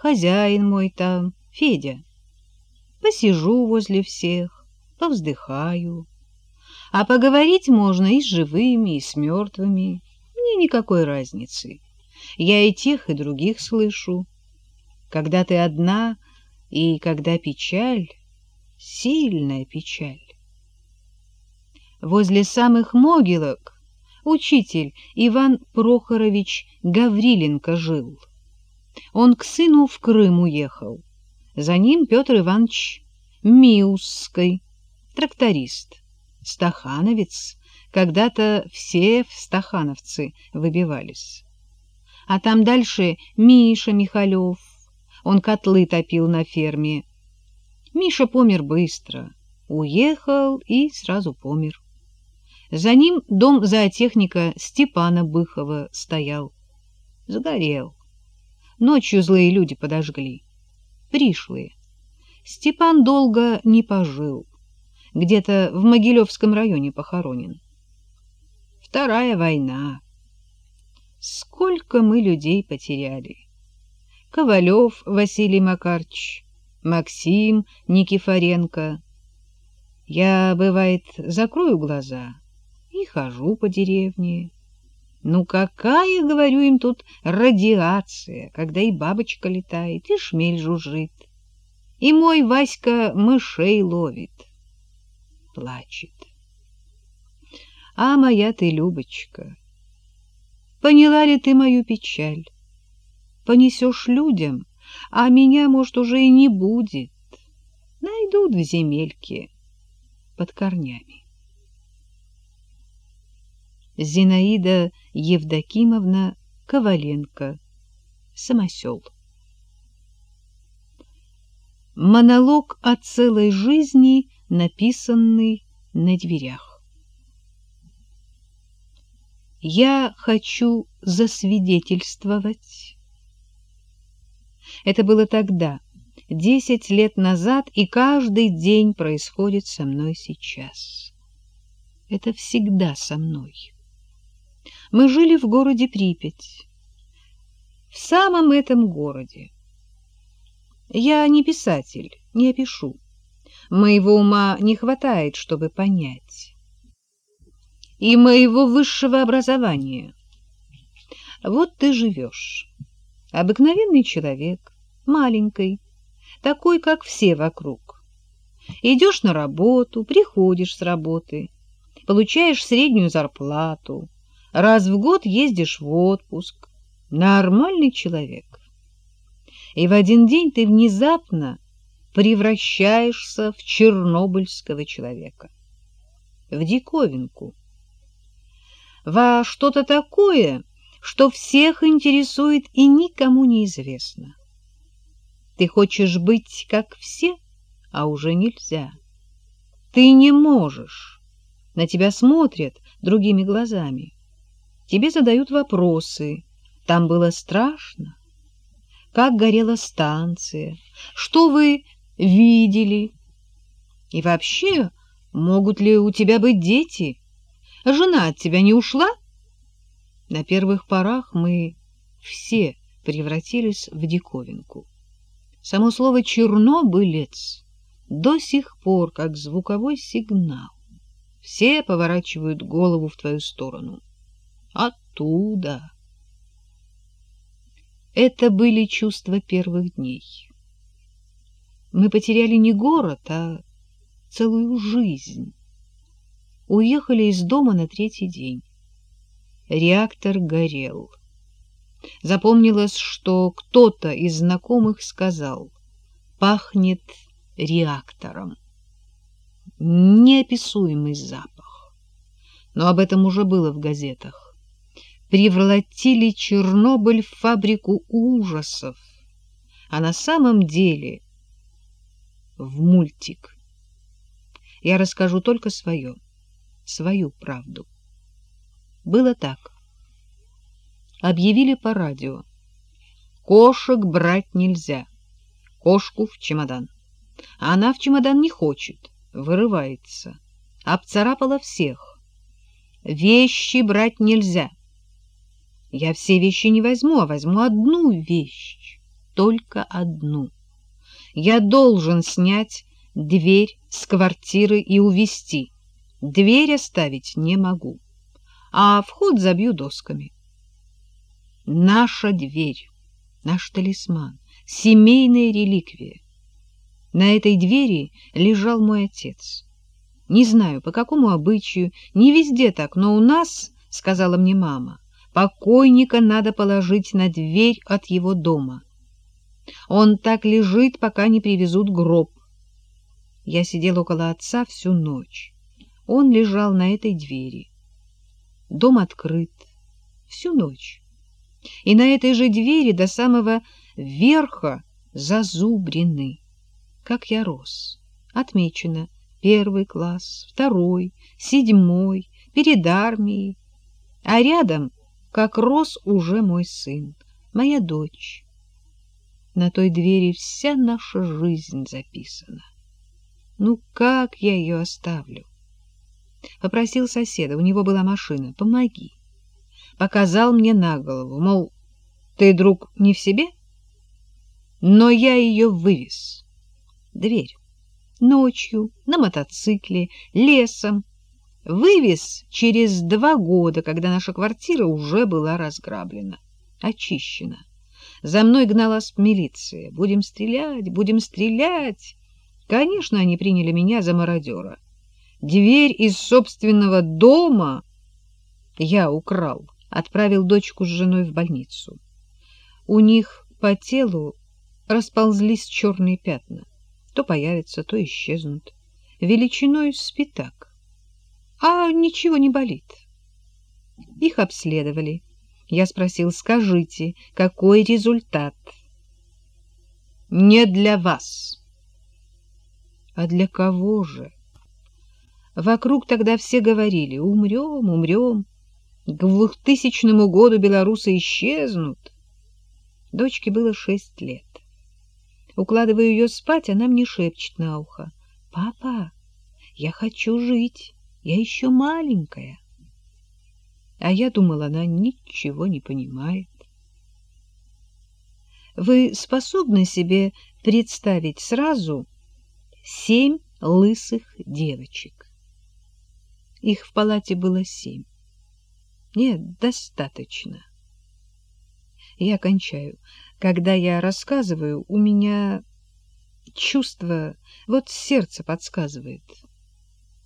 хозяин мой там, Федя. Посижу возле всех, повздыхаю. А поговорить можно и с живыми, и с мертвыми. Мне никакой разницы. Я и тех, и других слышу. Когда ты одна, и когда печаль, сильная печаль. Возле самых могилок учитель Иван Прохорович Гавриленко жил. Он к сыну в Крым уехал. За ним Петр Иванович Миусской, тракторист, стахановец. Когда-то все стахановцы выбивались. А там дальше Миша Михалев. Он котлы топил на ферме. Миша помер быстро. Уехал и сразу помер. За ним дом зоотехника Степана Быхова стоял. Загорел. Ночью злые люди подожгли. Пришлые. Степан долго не пожил. Где-то в Могилевском районе похоронен. Вторая война. Сколько мы людей потеряли. Ковалев Василий Макарч, Максим Никифоренко. Я, бывает, закрою глаза и хожу по деревне. Ну какая, говорю им, тут радиация, когда и бабочка летает, и шмель жужжит, и мой Васька мышей ловит. Плачет. А моя ты, Любочка, поняла ли ты мою печаль? Понесешь людям, а меня, может, уже и не будет. Найдут в земельке под корнями. Зинаида Евдокимовна Коваленко, Самосел. Монолог о целой жизни, написанный на дверях. Я хочу засвидетельствовать. Это было тогда, десять лет назад, и каждый день происходит со мной сейчас. Это всегда со мной. Мы жили в городе Припять. В самом этом городе. Я не писатель, не опишу. Моего ума не хватает, чтобы понять. И моего высшего образования. Вот ты живешь. Обыкновенный человек, маленький, такой, как все вокруг. Идешь на работу, приходишь с работы, получаешь среднюю зарплату, раз в год ездишь в отпуск. Нормальный человек. И в один день ты внезапно превращаешься в чернобыльского человека. В диковинку. Во что-то такое, что всех интересует и никому не известно. Ты хочешь быть как все, а уже нельзя. Ты не можешь. На тебя смотрят другими глазами. Тебе задают вопросы. Там было страшно. Как горела станция? Что вы видели? И вообще, могут ли у тебя быть дети? Жена от тебя не ушла? На первых порах мы все превратились в диковинку. Само слово «чернобылец» до сих пор как звуковой сигнал. Все поворачивают голову в твою сторону. Оттуда. Это были чувства первых дней. Мы потеряли не город, а целую жизнь. Уехали из дома на третий день. Реактор горел. Запомнилось, что кто-то из знакомых сказал «пахнет реактором». Неописуемый запах. Но об этом уже было в газетах превратили Чернобыль в фабрику ужасов, а на самом деле в мультик. Я расскажу только свое, свою правду. Было так. Объявили по радио. Кошек брать нельзя. Кошку в чемодан. А она в чемодан не хочет, вырывается. Обцарапала всех. Вещи брать нельзя. Я все вещи не возьму, а возьму одну вещь, только одну. Я должен снять дверь с квартиры и увести. Дверь оставить не могу, а вход забью досками. Наша дверь, наш талисман, семейная реликвия. На этой двери лежал мой отец. Не знаю, по какому обычаю, не везде так, но у нас, — сказала мне мама, — покойника надо положить на дверь от его дома. Он так лежит, пока не привезут гроб. Я сидел около отца всю ночь. Он лежал на этой двери. Дом открыт. Всю ночь. И на этой же двери до самого верха зазубрены. Как я рос. Отмечено первый класс, второй, седьмой, перед армией. А рядом, как рос уже мой сын, моя дочь. На той двери вся наша жизнь записана. Ну, как я ее оставлю? Попросил соседа, у него была машина, помоги. Показал мне на голову, мол, ты, друг, не в себе? Но я ее вывез. Дверь. Ночью, на мотоцикле, лесом. Вывез через два года, когда наша квартира уже была разграблена, очищена. За мной гналась милиция. Будем стрелять, будем стрелять. Конечно, они приняли меня за мародера. Дверь из собственного дома я украл, отправил дочку с женой в больницу. У них по телу расползлись черные пятна. То появятся, то исчезнут. Величиной с пятак. А ничего не болит. Их обследовали. Я спросил, скажите, какой результат? Не для вас. А для кого же? Вокруг тогда все говорили, умрем, умрем. К двухтысячному году белорусы исчезнут. Дочке было шесть лет. Укладывая ее спать, она мне шепчет на ухо. «Папа, я хочу жить, я еще маленькая». А я думала, она ничего не понимает. Вы способны себе представить сразу семь лысых девочек? Их в палате было семь. Нет, достаточно. Я кончаю. Когда я рассказываю, у меня чувство, вот сердце подсказывает.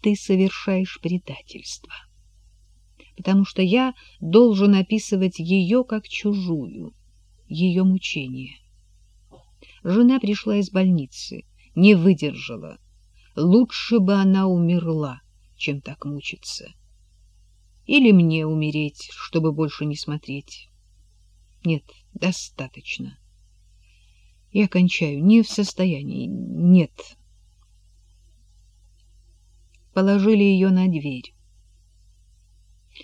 Ты совершаешь предательство потому что я должен описывать ее как чужую, ее мучение. Жена пришла из больницы, не выдержала. Лучше бы она умерла, чем так мучиться. Или мне умереть, чтобы больше не смотреть. Нет, достаточно. Я кончаю, не в состоянии, нет. Положили ее на дверь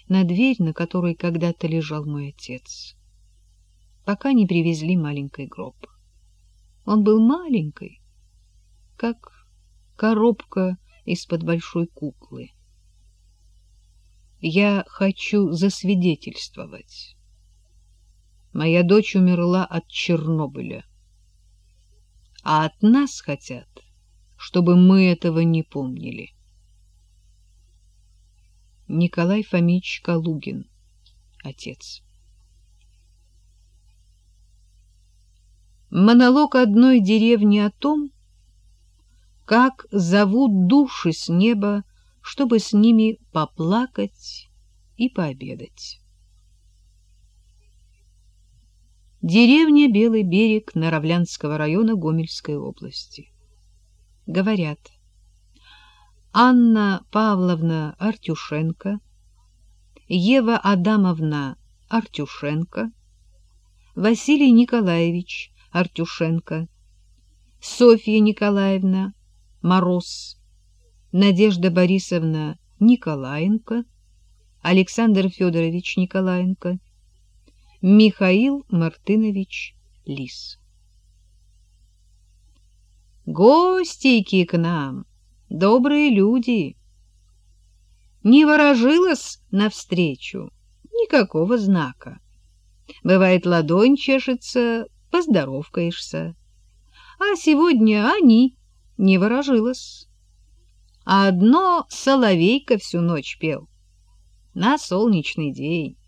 на дверь, на которой когда-то лежал мой отец, пока не привезли маленький гроб. Он был маленький, как коробка из-под большой куклы. Я хочу засвидетельствовать. Моя дочь умерла от Чернобыля. А от нас хотят, чтобы мы этого не помнили. Николай Фомич Калугин, отец. Монолог одной деревни о том, как зовут души с неба, чтобы с ними поплакать и пообедать. Деревня Белый берег Наравлянского района Гомельской области. Говорят, Анна Павловна Артюшенко, Ева Адамовна Артюшенко, Василий Николаевич Артюшенко, Софья Николаевна Мороз, Надежда Борисовна Николаенко, Александр Федорович Николаенко, Михаил Мартынович Лис. Гостейки к нам! Добрые люди. Не ворожилась навстречу, никакого знака. Бывает, ладонь чешется поздоровкаешься. А сегодня они не ворожилась. А одно соловейка всю ночь пел. На солнечный день.